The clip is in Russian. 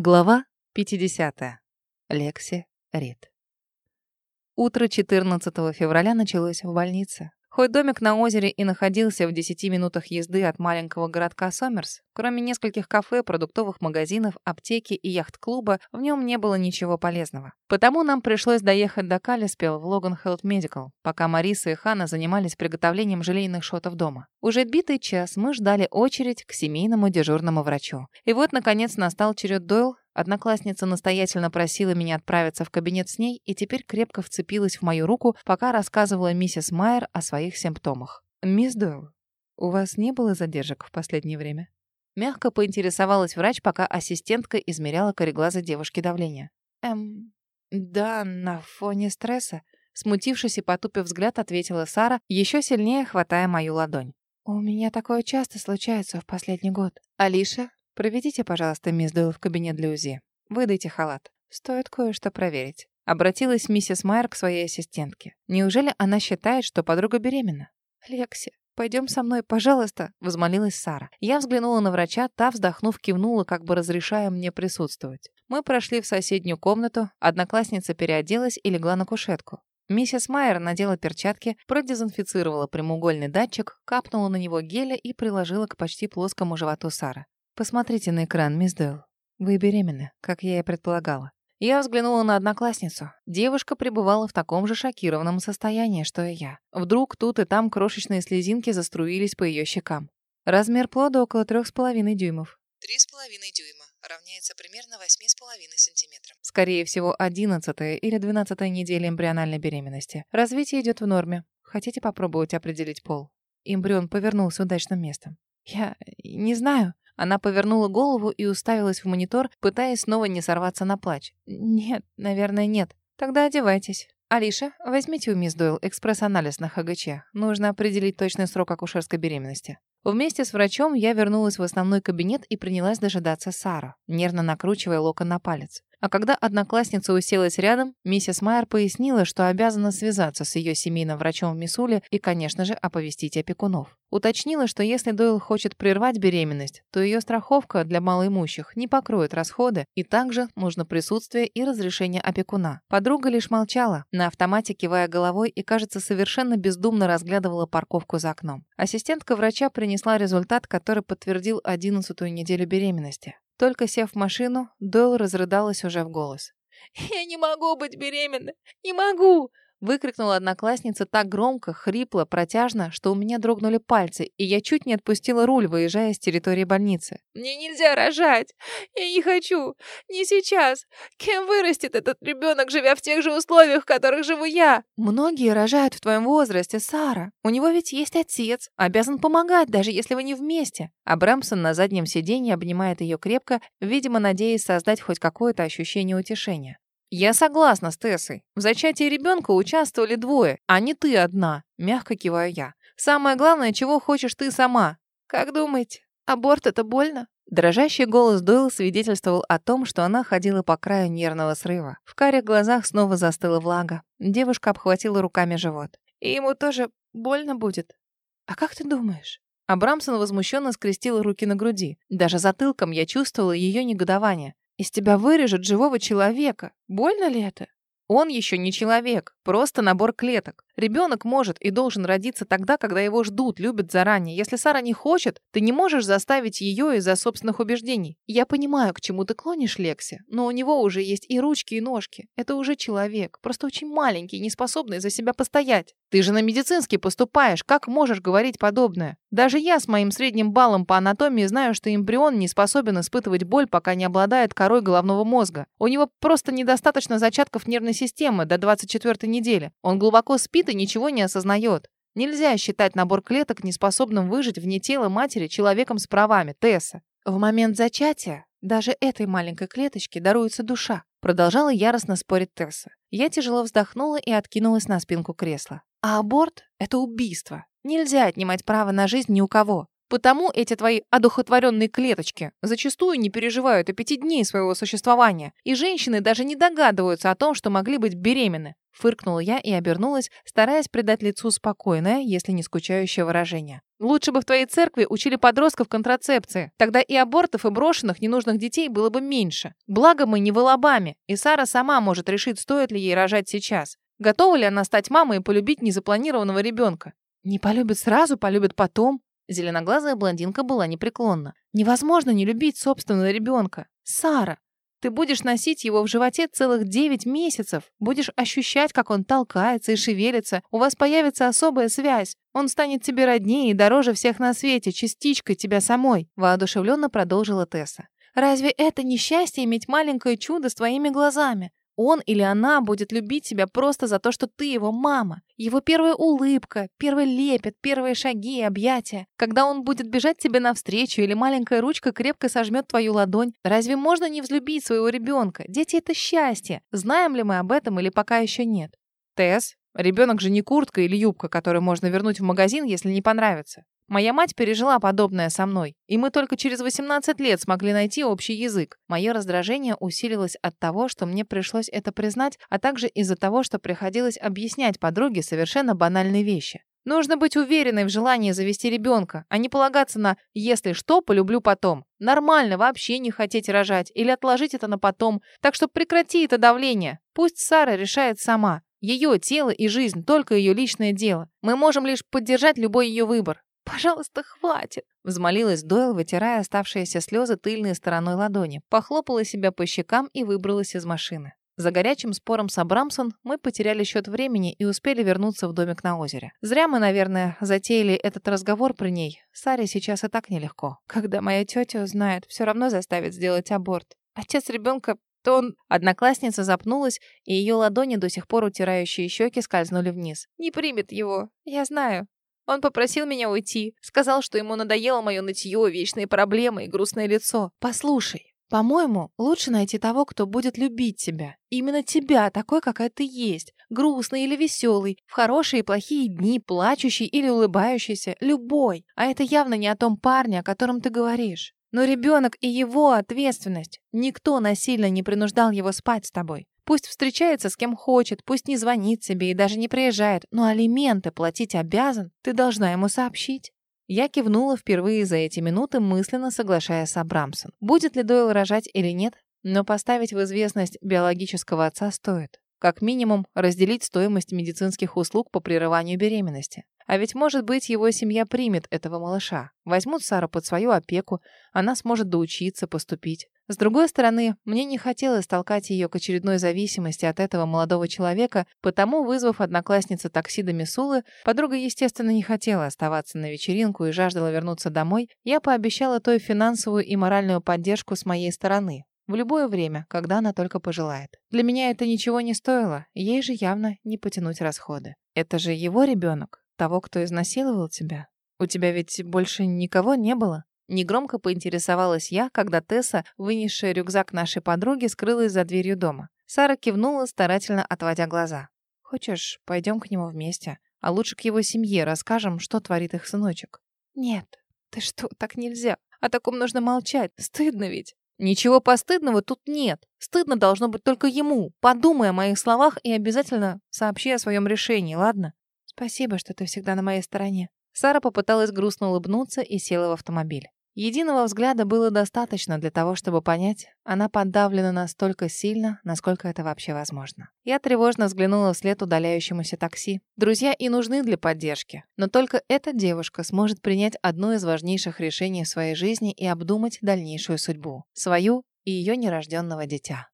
Глава 50. Лекси Рид. Утро 14 февраля началось в больнице. Хоть домик на озере и находился в 10 минутах езды от маленького городка Сомерс, кроме нескольких кафе, продуктовых магазинов, аптеки и яхт-клуба, в нем не было ничего полезного. Потому нам пришлось доехать до Калиспел в Логан Health Medical, пока Мариса и Хана занимались приготовлением желейных шотов дома. Уже битый час мы ждали очередь к семейному дежурному врачу. И вот, наконец, настал черед Дойл Одноклассница настоятельно просила меня отправиться в кабинет с ней и теперь крепко вцепилась в мою руку, пока рассказывала миссис Майер о своих симптомах. «Мисс Дойл, у вас не было задержек в последнее время?» Мягко поинтересовалась врач, пока ассистентка измеряла кореглаза девушки давление. «Эм, да, на фоне стресса», смутившись и потупив взгляд, ответила Сара, еще сильнее хватая мою ладонь. «У меня такое часто случается в последний год. Алиша, «Проведите, пожалуйста, мисс Дойл в кабинет для УЗИ. Выдайте халат. Стоит кое-что проверить». Обратилась миссис Майер к своей ассистентке. Неужели она считает, что подруга беременна? «Лекси, пойдем со мной, пожалуйста», — возмолилась Сара. Я взглянула на врача, та, вздохнув, кивнула, как бы разрешая мне присутствовать. Мы прошли в соседнюю комнату, одноклассница переоделась и легла на кушетку. Миссис Майер надела перчатки, продезинфицировала прямоугольный датчик, капнула на него геля и приложила к почти плоскому животу Сары. «Посмотрите на экран, мисс Дойл. Вы беременны, как я и предполагала». Я взглянула на одноклассницу. Девушка пребывала в таком же шокированном состоянии, что и я. Вдруг тут и там крошечные слезинки заструились по ее щекам. Размер плода около трех с половиной дюймов. Три с половиной дюйма равняется примерно восьми с половиной сантиметрам. Скорее всего, одиннадцатая или двенадцатая неделя эмбриональной беременности. Развитие идет в норме. Хотите попробовать определить пол? Эмбрион повернулся удачным местом. Я не знаю. Она повернула голову и уставилась в монитор, пытаясь снова не сорваться на плач. «Нет, наверное, нет. Тогда одевайтесь». «Алиша, возьмите у мисс Дойл экспресс-анализ на ХГЧ. Нужно определить точный срок акушерской беременности». Вместе с врачом я вернулась в основной кабинет и принялась дожидаться Сару, нервно накручивая локон на палец. А когда одноклассница уселась рядом, миссис Майер пояснила, что обязана связаться с ее семейным врачом в Мисуле и, конечно же, оповестить опекунов. Уточнила, что если Дойл хочет прервать беременность, то ее страховка для малоимущих не покроет расходы, и также нужно присутствие и разрешение опекуна. Подруга лишь молчала, на автомате кивая головой и, кажется, совершенно бездумно разглядывала парковку за окном. Ассистентка врача принесла результат, который подтвердил одиннадцатую неделю беременности. Только сев в машину, Дойл разрыдалась уже в голос. «Я не могу быть беременной! Не могу! Выкрикнула одноклассница так громко, хрипло, протяжно, что у меня дрогнули пальцы, и я чуть не отпустила руль, выезжая с территории больницы. «Мне нельзя рожать! Я не хочу! Не сейчас! Кем вырастет этот ребенок, живя в тех же условиях, в которых живу я?» «Многие рожают в твоем возрасте, Сара. У него ведь есть отец, обязан помогать, даже если вы не вместе». Абрамсон на заднем сиденье обнимает ее крепко, видимо, надеясь создать хоть какое-то ощущение утешения. «Я согласна с Тессой. В зачатии ребенка участвовали двое, а не ты одна», — мягко киваю я. «Самое главное, чего хочешь ты сама». «Как думаете, аборт — это больно?» Дрожащий голос Дойл свидетельствовал о том, что она ходила по краю нервного срыва. В карих глазах снова застыла влага. Девушка обхватила руками живот. «И ему тоже больно будет?» «А как ты думаешь?» Абрамсон возмущенно скрестил руки на груди. Даже затылком я чувствовала ее негодование. Из тебя вырежут живого человека. Больно ли это? Он еще не человек, просто набор клеток. Ребенок может и должен родиться тогда, когда его ждут, любят заранее. Если Сара не хочет, ты не можешь заставить ее из-за собственных убеждений. Я понимаю, к чему ты клонишь, Лекси, но у него уже есть и ручки, и ножки. Это уже человек, просто очень маленький, не способный за себя постоять. Ты же на медицинский поступаешь, как можешь говорить подобное? Даже я с моим средним баллом по анатомии знаю, что эмбрион не способен испытывать боль, пока не обладает корой головного мозга. У него просто недостаточно зачатков нервной системы до 24 недели. Он глубоко спит и ничего не осознает. Нельзя считать набор клеток неспособным выжить вне тела матери человеком с правами, Тесса. В момент зачатия даже этой маленькой клеточке даруется душа. Продолжала яростно спорить Тесса. Я тяжело вздохнула и откинулась на спинку кресла. А аборт — это убийство. Нельзя отнимать право на жизнь ни у кого. Потому эти твои одухотворенные клеточки зачастую не переживают и пяти дней своего существования, и женщины даже не догадываются о том, что могли быть беременны. Фыркнула я и обернулась, стараясь придать лицу спокойное, если не скучающее выражение. Лучше бы в твоей церкви учили подростков контрацепции. Тогда и абортов, и брошенных ненужных детей было бы меньше. Благо мы не в Алабаме, и Сара сама может решить, стоит ли ей рожать сейчас. Готова ли она стать мамой и полюбить незапланированного ребенка? Не полюбит сразу, полюбит потом. Зеленоглазая блондинка была непреклонна. Невозможно не любить собственного ребенка. Сара, ты будешь носить его в животе целых 9 месяцев. Будешь ощущать, как он толкается и шевелится. У вас появится особая связь. Он станет тебе роднее и дороже всех на свете, частичкой тебя самой», — воодушевленно продолжила Тесса. «Разве это не счастье иметь маленькое чудо с твоими глазами? Он или она будет любить тебя просто за то, что ты его мама. Его первая улыбка, первый лепет, первые шаги и объятия. Когда он будет бежать тебе навстречу или маленькая ручка крепко сожмет твою ладонь. Разве можно не взлюбить своего ребенка? Дети — это счастье. Знаем ли мы об этом или пока еще нет? Тесс, ребенок же не куртка или юбка, которую можно вернуть в магазин, если не понравится. Моя мать пережила подобное со мной, и мы только через 18 лет смогли найти общий язык. Мое раздражение усилилось от того, что мне пришлось это признать, а также из-за того, что приходилось объяснять подруге совершенно банальные вещи. Нужно быть уверенной в желании завести ребенка, а не полагаться на «если что, полюблю потом». Нормально вообще не хотеть рожать или отложить это на потом, так что прекрати это давление. Пусть Сара решает сама. Ее тело и жизнь – только ее личное дело. Мы можем лишь поддержать любой ее выбор. «Пожалуйста, хватит!» Взмолилась Дойл, вытирая оставшиеся слезы тыльной стороной ладони, похлопала себя по щекам и выбралась из машины. За горячим спором с Абрамсон мы потеряли счет времени и успели вернуться в домик на озере. Зря мы, наверное, затеяли этот разговор при ней. Саре сейчас и так нелегко. Когда моя тетя узнает, все равно заставит сделать аборт. Отец ребенка то он... Одноклассница запнулась, и ее ладони, до сих пор утирающие щеки, скользнули вниз. «Не примет его. Я знаю. Он попросил меня уйти. Сказал, что ему надоело мое нытье, вечные проблемы и грустное лицо. Послушай, по-моему, лучше найти того, кто будет любить тебя. Именно тебя, такой, какая ты есть. Грустный или веселый, в хорошие и плохие дни, плачущий или улыбающийся, любой. А это явно не о том парне, о котором ты говоришь. Но ребенок и его ответственность. Никто насильно не принуждал его спать с тобой. Пусть встречается с кем хочет, пусть не звонит себе и даже не приезжает, но алименты платить обязан, ты должна ему сообщить. Я кивнула впервые за эти минуты, мысленно соглашаясь с Абрамсон. Будет ли Дойл рожать или нет, но поставить в известность биологического отца стоит. Как минимум, разделить стоимость медицинских услуг по прерыванию беременности. А ведь, может быть, его семья примет этого малыша. Возьмут Сару под свою опеку, она сможет доучиться, поступить. С другой стороны, мне не хотелось толкать ее к очередной зависимости от этого молодого человека, потому, вызвав одноклассницы такси до Мисулы, подруга, естественно, не хотела оставаться на вечеринку и жаждала вернуться домой, я пообещала той финансовую и моральную поддержку с моей стороны. В любое время, когда она только пожелает. Для меня это ничего не стоило, ей же явно не потянуть расходы. Это же его ребенок. Того, кто изнасиловал тебя? У тебя ведь больше никого не было?» Негромко поинтересовалась я, когда Тесса, вынесшая рюкзак нашей подруги, скрылась за дверью дома. Сара кивнула, старательно отводя глаза. «Хочешь, пойдем к нему вместе? А лучше к его семье расскажем, что творит их сыночек?» «Нет. Ты что, так нельзя. О таком нужно молчать. Стыдно ведь». «Ничего постыдного тут нет. Стыдно должно быть только ему. Подумай о моих словах и обязательно сообщи о своем решении, ладно?» «Спасибо, что ты всегда на моей стороне». Сара попыталась грустно улыбнуться и села в автомобиль. Единого взгляда было достаточно для того, чтобы понять, она подавлена настолько сильно, насколько это вообще возможно. Я тревожно взглянула вслед удаляющемуся такси. Друзья и нужны для поддержки, но только эта девушка сможет принять одно из важнейших решений в своей жизни и обдумать дальнейшую судьбу. Свою и ее нерожденного дитя.